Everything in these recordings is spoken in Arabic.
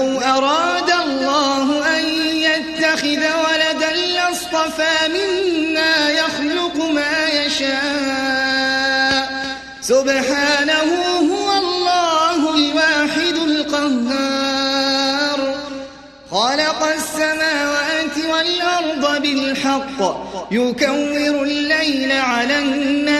لو أراد الله أن يتخذ ولدا لاصطفى مما يخلق ما يشاء. سبحانه هو الله الواحد القهار. خلق السماوات والأرض بالحق يكور الليل على النهار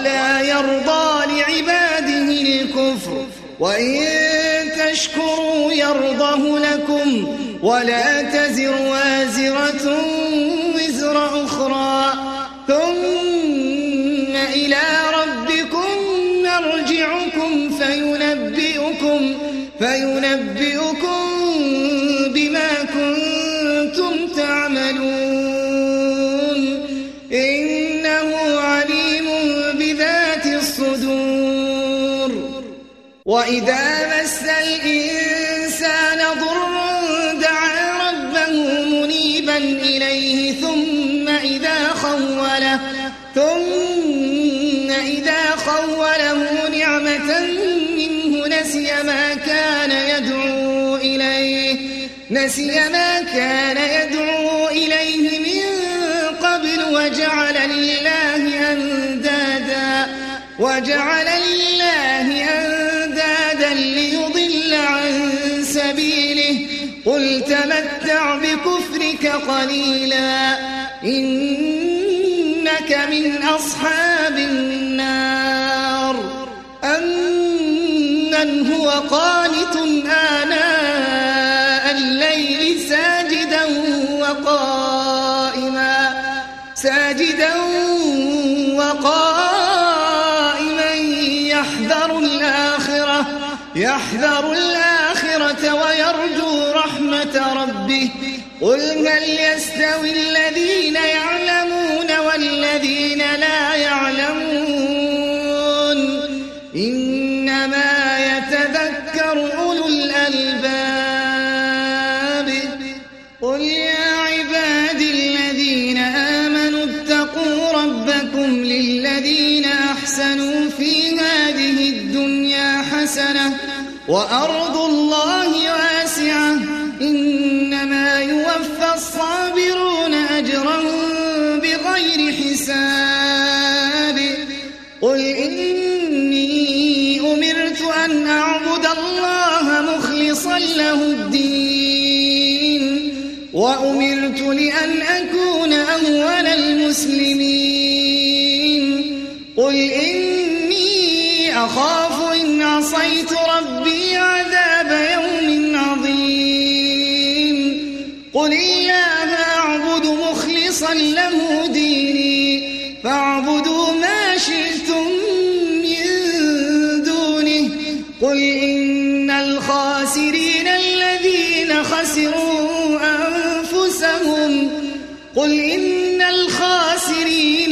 ولا يرضى لعباده الكفر. وإن تشكروا يرضه لكم ولا تزر وازرة وإذا مس الإنسان ضر دعا ربه منيبا إليه ثم إذا خوله ثم إذا خوله نعمة منه نسي ما كان يدعو إليه نسي ما كان يدعو إليه من قبل وجعل لله أندادا وجعل قليلا. إنك من أصحاب النار. أمن هو قانت آناء الليل ساجدا وقائما. ساجدا وقائما يحذر الآخرة يحذر الآخرة ويرجو رحمة ربه. قل هل يستوي الذين يعلمون والذين لا يعلمون إنما يتذكر أولو الألباب قل يا عبادي الذين آمنوا اتقوا ربكم للذين أحسنوا في هذه الدنيا حسنة وأرض له الدين وأمرت لأن أكون أول المسلمين. قل إني أخاف إن عصيت ربي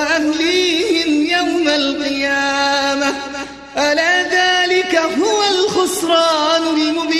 وأهليهم يوم القيامة. ألا ذلك هو الخسران المبين؟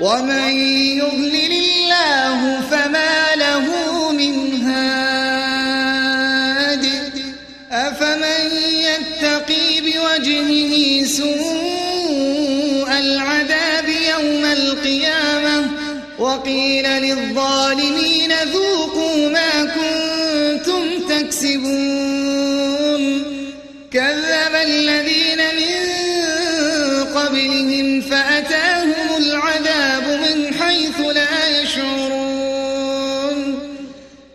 ومن يضلل الله فما له من هاد أفمن يتقي بوجهه سوء العذاب يوم القيامة وقيل للظالمين ذوقوا ما كنتم تكسبون كذب الذين من قبلهم فأتاهم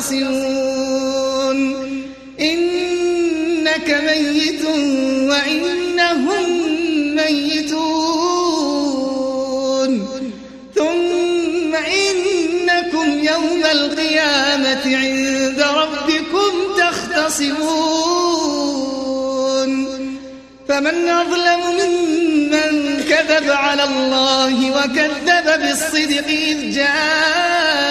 تختصرون إنك ميت وإنهم ميتون. ثم إنكم يوم القيامة عند ربكم تختصمون. فمن أظلم ممن كذب على الله وكذب بالصدق إذ جاءه.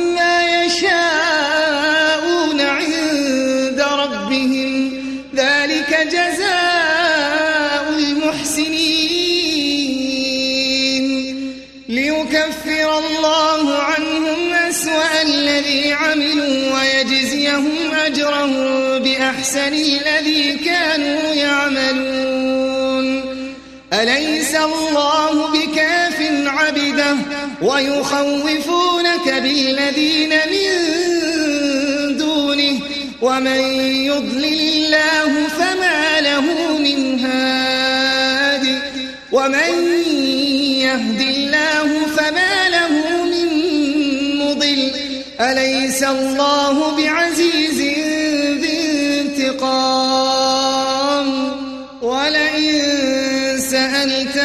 بأحسن الذي كانوا يعملون. أليس الله بكاف عبده ويخوفونك بالذين من دونه؟ ومن يضلل الله فما له من هاد. ومن يهد الله فما له من مضل. أليس الله بعزيز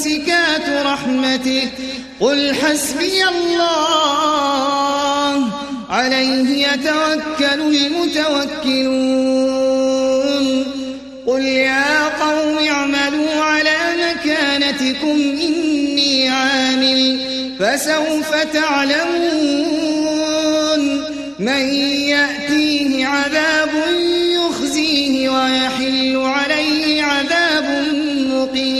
ممسكات رحمته. قل حسبي الله. عليه يتوكل المتوكلون. قل يا قوم اعملوا على مكانتكم إني عامل. فسوف تعلمون. من يأتيه عذاب يخزيه ويحل عليه عذاب مقيم.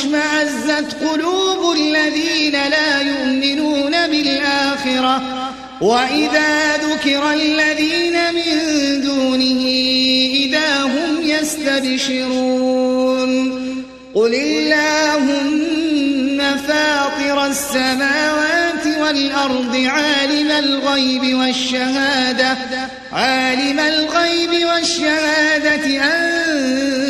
وحده اشمأزت قلوب الذين لا يؤمنون بالآخرة. وإذا ذكر الذين من دونه إذا هم يستبشرون. قل اللهم فاطر السماوات والأرض عالم الغيب والشهادة. عالم الغيب والشهادة أنت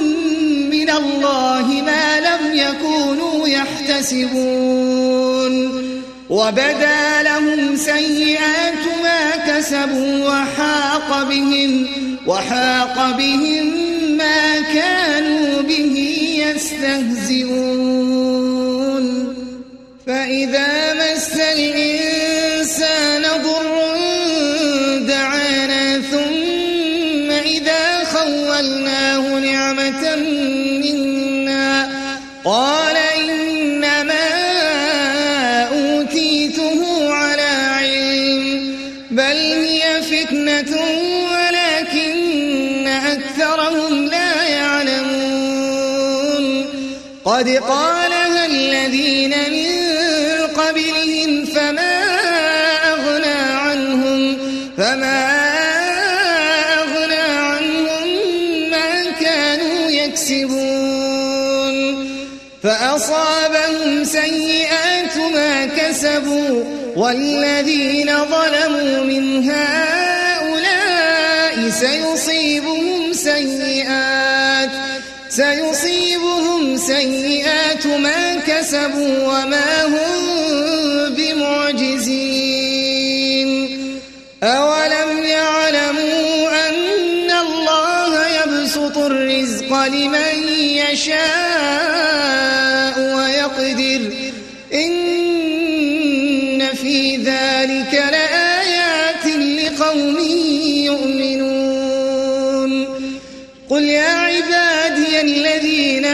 الله ما لم يكونوا يحتسبون. وبدا لهم سيئات ما كسبوا وحاق بهم وحاق بهم ما كانوا به يستهزئون. فإذا ما كسبوا والذين ظلموا من هؤلاء سيصيبهم سيئات سيصيبهم سيئات ما كسبوا وما هم بمعجزين أولم يعلموا أن الله يبسط الرزق لمن يشاء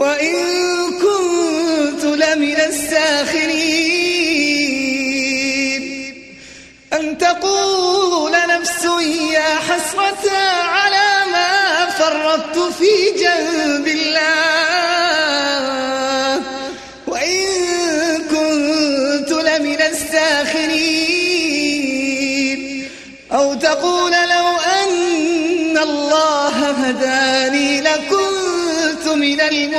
وإن كنت لمن الساخرين. أن تقول نفس يا حسرة على ما فرطت في جنب.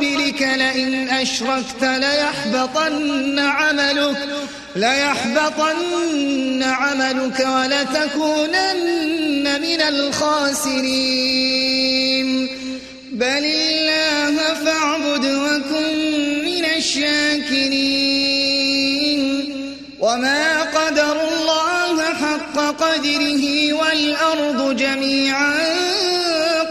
قبلك لئن أشركت ليحبطن عملك ليحبطن عملك ولتكونن من الخاسرين. بل الله فاعبد وكن من الشاكرين. وما قدر الله حق قدره والأرض جميعا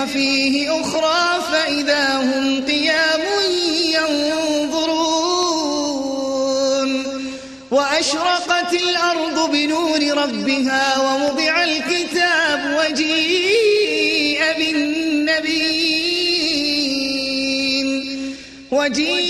نفخ فيه أخرى فإذا هم قيام ينظرون. وأشرقت الأرض بنور ربها ووضع الكتاب وجيء بالنبيين. وجيء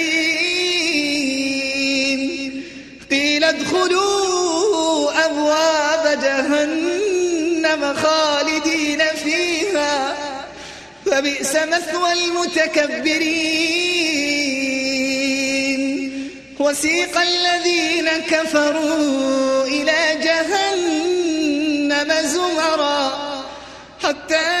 ادخلوا أبواب جهنم خالدين فيها. فبئس مثوى المتكبرين. وسيق الذين كفروا إلى جهنم زمرا حتى